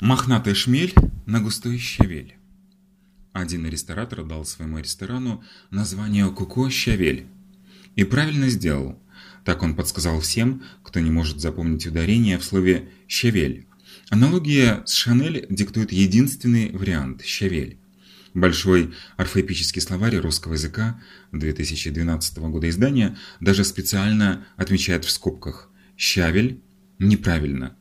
Мохнатый шмель на густой щавель. Один ресторатор дал своему ресторану название «Куко Щавель». И правильно сделал. Так он подсказал всем, кто не может запомнить ударение в слове «щавель». Аналогия с «Шанель» диктует единственный вариант – «щавель». Большой орфоэпический словарь русского языка 2012 года издания даже специально отмечает в скобках «щавель» неправильно.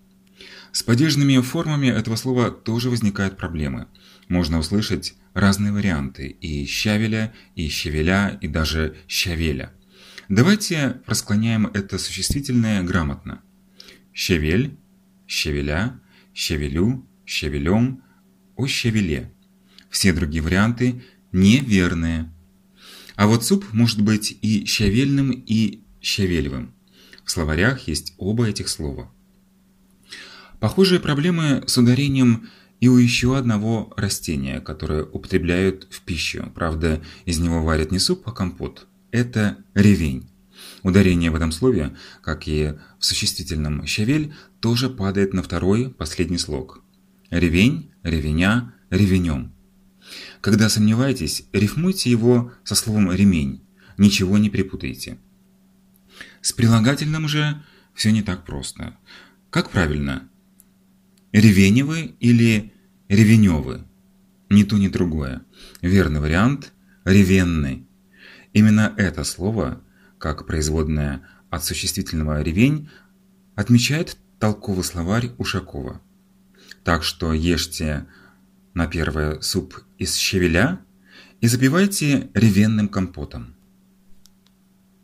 С падежными формами этого слова тоже возникают проблемы. Можно услышать разные варианты и «щавеля», и «щавеля», и даже «щавеля». Давайте расклоняем это существительное грамотно. Щавель, щавеля, щавелю, щавелем, о щавеле. Все другие варианты неверные. А вот суп может быть и щавельным, и щавелевым. В словарях есть оба этих слова. Похожие проблемы с ударением и у еще одного растения, которое употребляют в пищу. Правда, из него варят не суп, а компот. Это ревень. Ударение в этом слове, как и в существительном «щавель», тоже падает на второй, последний слог. Ревень, ревеня, ревенем. Когда сомневаетесь, рифмуйте его со словом «ремень». Ничего не перепутайте. С прилагательным же все не так просто. Как правильно? Ревеневы или ревеневы? Ни то, ни другое. Верный вариант – ревенный. Именно это слово, как производное от существительного «ревень», отмечает толковый словарь Ушакова. Так что ешьте на первое суп из щавеля и запивайте ревенным компотом.